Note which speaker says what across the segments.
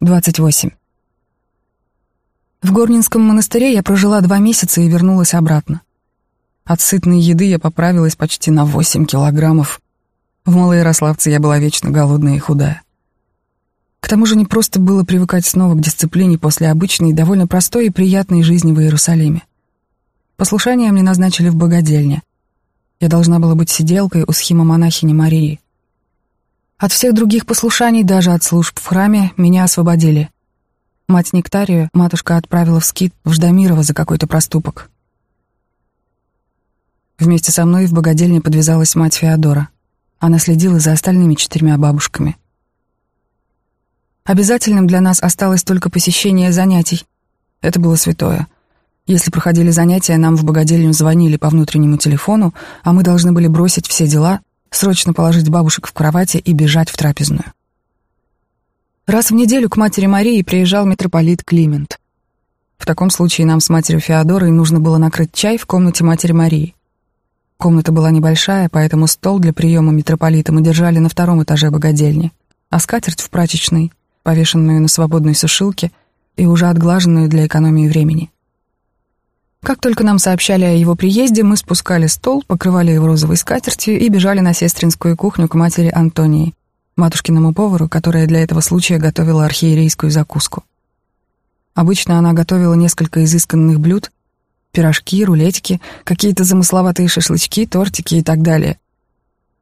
Speaker 1: 28. В Горнинском монастыре я прожила два месяца и вернулась обратно. От сытной еды я поправилась почти на 8 килограммов. В Малоярославце я была вечно голодная и худая. К тому же не просто было привыкать снова к дисциплине после обычной, довольно простой и приятной жизни в Иерусалиме. Послушание мне назначили в богадельне. Я должна была быть сиделкой у схима-монахини Марии. От всех других послушаний, даже от служб в храме, меня освободили. Мать Нектарию матушка отправила в скит в Ждамирово за какой-то проступок. Вместе со мной в богадельне подвязалась мать Феодора. Она следила за остальными четырьмя бабушками. Обязательным для нас осталось только посещение занятий. Это было святое. Если проходили занятия, нам в богадельню звонили по внутреннему телефону, а мы должны были бросить все дела срочно положить бабушек в кровати и бежать в трапезную. Раз в неделю к матери Марии приезжал митрополит Климент. В таком случае нам с матерью Феодорой нужно было накрыть чай в комнате матери Марии. Комната была небольшая, поэтому стол для приема митрополита мы держали на втором этаже богадельни, а скатерть в прачечной, повешенную на свободной сушилке и уже отглаженную для экономии времени. Как только нам сообщали о его приезде, мы спускали стол, покрывали его розовой скатертью и бежали на сестринскую кухню к матери Антонии, матушкиному повару, которая для этого случая готовила архиерейскую закуску. Обычно она готовила несколько изысканных блюд, пирожки, рулетики, какие-то замысловатые шашлычки, тортики и так далее.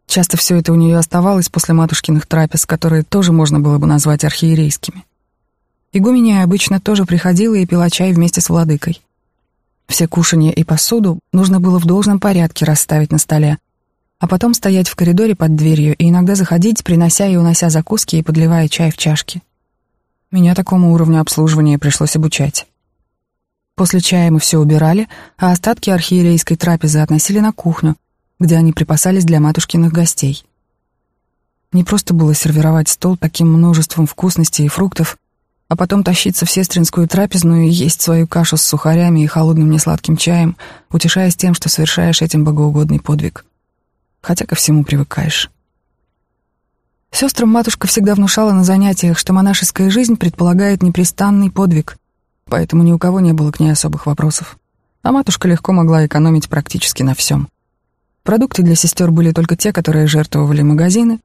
Speaker 1: Часто все это у нее оставалось после матушкиных трапез, которые тоже можно было бы назвать архиерейскими. Игуменя обычно тоже приходила и пила чай вместе с владыкой. Все кушанья и посуду нужно было в должном порядке расставить на столе, а потом стоять в коридоре под дверью и иногда заходить, принося и унося закуски и подливая чай в чашки. Меня такому уровню обслуживания пришлось обучать. После чая мы все убирали, а остатки архиерейской трапезы относили на кухню, где они припасались для матушкиных гостей. Не просто было сервировать стол таким множеством вкусностей и фруктов, а потом тащиться в сестринскую трапезную и есть свою кашу с сухарями и холодным несладким чаем, утешаясь тем, что совершаешь этим богоугодный подвиг. Хотя ко всему привыкаешь. Сестрам матушка всегда внушала на занятиях, что монашеская жизнь предполагает непрестанный подвиг, поэтому ни у кого не было к ней особых вопросов. А матушка легко могла экономить практически на всем. Продукты для сестер были только те, которые жертвовали магазины,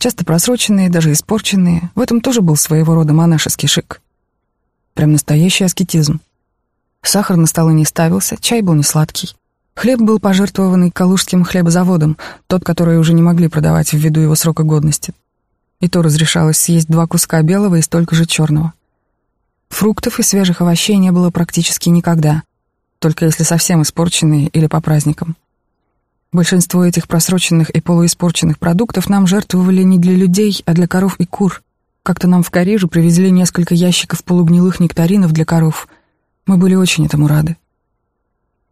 Speaker 1: часто просроченные, даже испорченные. В этом тоже был своего рода монашеский шик. Прям настоящий аскетизм. Сахар на столы не ставился, чай был не сладкий. Хлеб был пожертвованный калужским хлебозаводом, тот, который уже не могли продавать ввиду его срока годности. И то разрешалось съесть два куска белого и столько же черного. Фруктов и свежих овощей не было практически никогда, только если совсем испорченные или по праздникам. Большинство этих просроченных и полуиспорченных продуктов нам жертвовали не для людей, а для коров и кур. Как-то нам в Карижу привезли несколько ящиков полугнилых нектаринов для коров. Мы были очень этому рады.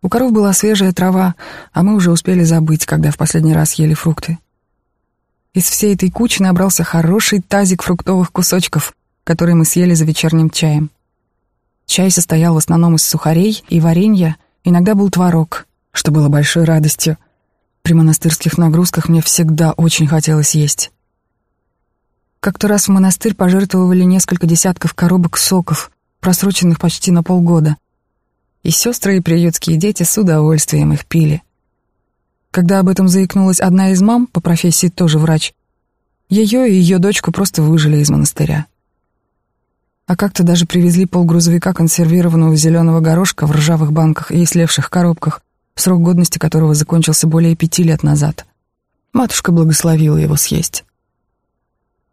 Speaker 1: У коров была свежая трава, а мы уже успели забыть, когда в последний раз ели фрукты. Из всей этой кучи набрался хороший тазик фруктовых кусочков, которые мы съели за вечерним чаем. Чай состоял в основном из сухарей и варенья, иногда был творог, что было большой радостью — при монастырских нагрузках мне всегда очень хотелось есть. Как-то раз в монастырь пожертвовали несколько десятков коробок соков, просроченных почти на полгода. И сестры, и приютские дети с удовольствием их пили. Когда об этом заикнулась одна из мам, по профессии тоже врач, ее и ее дочку просто выжили из монастыря. А как-то даже привезли полгрузовика консервированного зеленого горошка в ржавых банках и слевших коробках, срок годности которого закончился более пяти лет назад. Матушка благословила его съесть.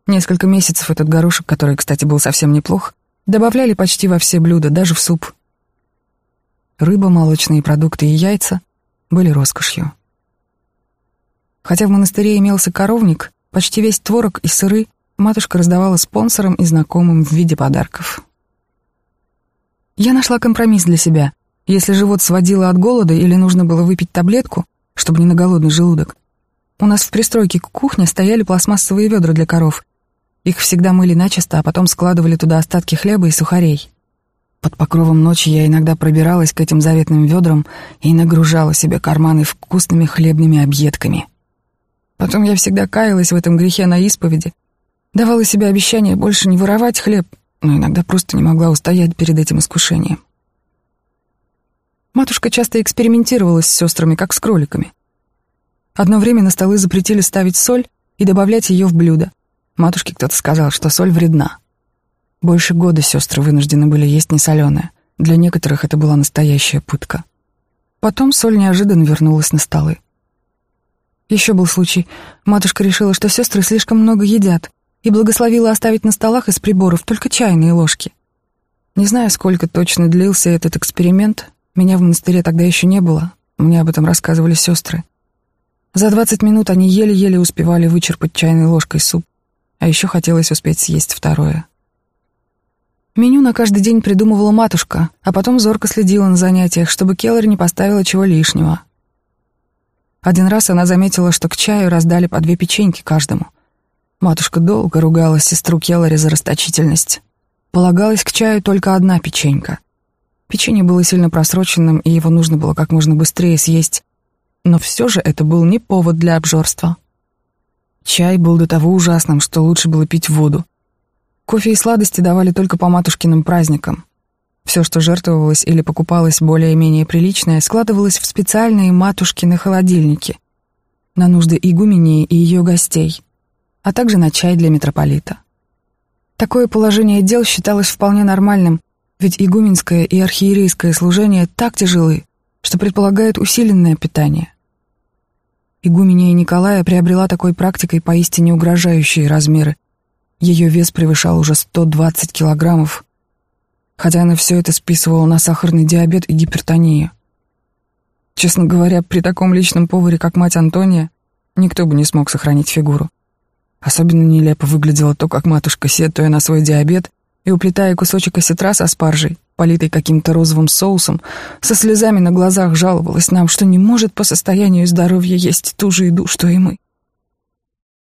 Speaker 1: Несколько месяцев этот горошек, который, кстати, был совсем неплох, добавляли почти во все блюда, даже в суп. Рыба, молочные продукты и яйца были роскошью. Хотя в монастыре имелся коровник, почти весь творог и сыры матушка раздавала спонсорам и знакомым в виде подарков. Я нашла компромисс для себя — если живот сводило от голода или нужно было выпить таблетку, чтобы не на голодный желудок, у нас в пристройке к кухне стояли пластмассовые ведра для коров. Их всегда мыли начисто, а потом складывали туда остатки хлеба и сухарей. Под покровом ночи я иногда пробиралась к этим заветным ведрам и нагружала себе карманы вкусными хлебными объедками. Потом я всегда каялась в этом грехе на исповеди, давала себе обещание больше не воровать хлеб, но иногда просто не могла устоять перед этим искушением. Матушка часто экспериментировала с сестрами, как с кроликами. Одно время на столы запретили ставить соль и добавлять ее в блюдо. Матушке кто-то сказал, что соль вредна. Больше года сестры вынуждены были есть несоленое. Для некоторых это была настоящая пытка. Потом соль неожиданно вернулась на столы. Еще был случай. Матушка решила, что сестры слишком много едят, и благословила оставить на столах из приборов только чайные ложки. Не знаю, сколько точно длился этот эксперимент. Меня в монастыре тогда еще не было. Мне об этом рассказывали сестры. За двадцать минут они еле-еле успевали вычерпать чайной ложкой суп, а еще хотелось успеть съесть второе. Меню на каждый день придумывала матушка, а потом зорко следила на занятиях, чтобы Келлер не поставила чего лишнего. Один раз она заметила, что к чаю раздали по две печеньки каждому. Матушка долго ругала сестру Келлери за расточительность. Полагалась к чаю только одна печенька. Печенье было сильно просроченным, и его нужно было как можно быстрее съесть. Но все же это был не повод для обжорства. Чай был до того ужасным, что лучше было пить воду. Кофе и сладости давали только по матушкиным праздникам. Все, что жертвовалось или покупалось более-менее приличное, складывалось в специальные матушкины холодильники на нужды игумении и ее гостей, а также на чай для митрополита. Такое положение дел считалось вполне нормальным, ведь игуменское и архиерейское служение так тяжелы, что предполагают усиленное питание. Игумения Николая приобрела такой практикой поистине угрожающие размеры, ее вес превышал уже 120 килограммов, хотя она все это списывала на сахарный диабет и гипертонию. Честно говоря, при таком личном поваре, как мать Антония, никто бы не смог сохранить фигуру. Особенно нелепо выглядело то, как матушка, сетуя на свой диабет и уплетая кусочек осетра со спаржей, политой каким-то розовым соусом, со слезами на глазах жаловалась нам, что не может по состоянию здоровья есть ту же еду, что и мы.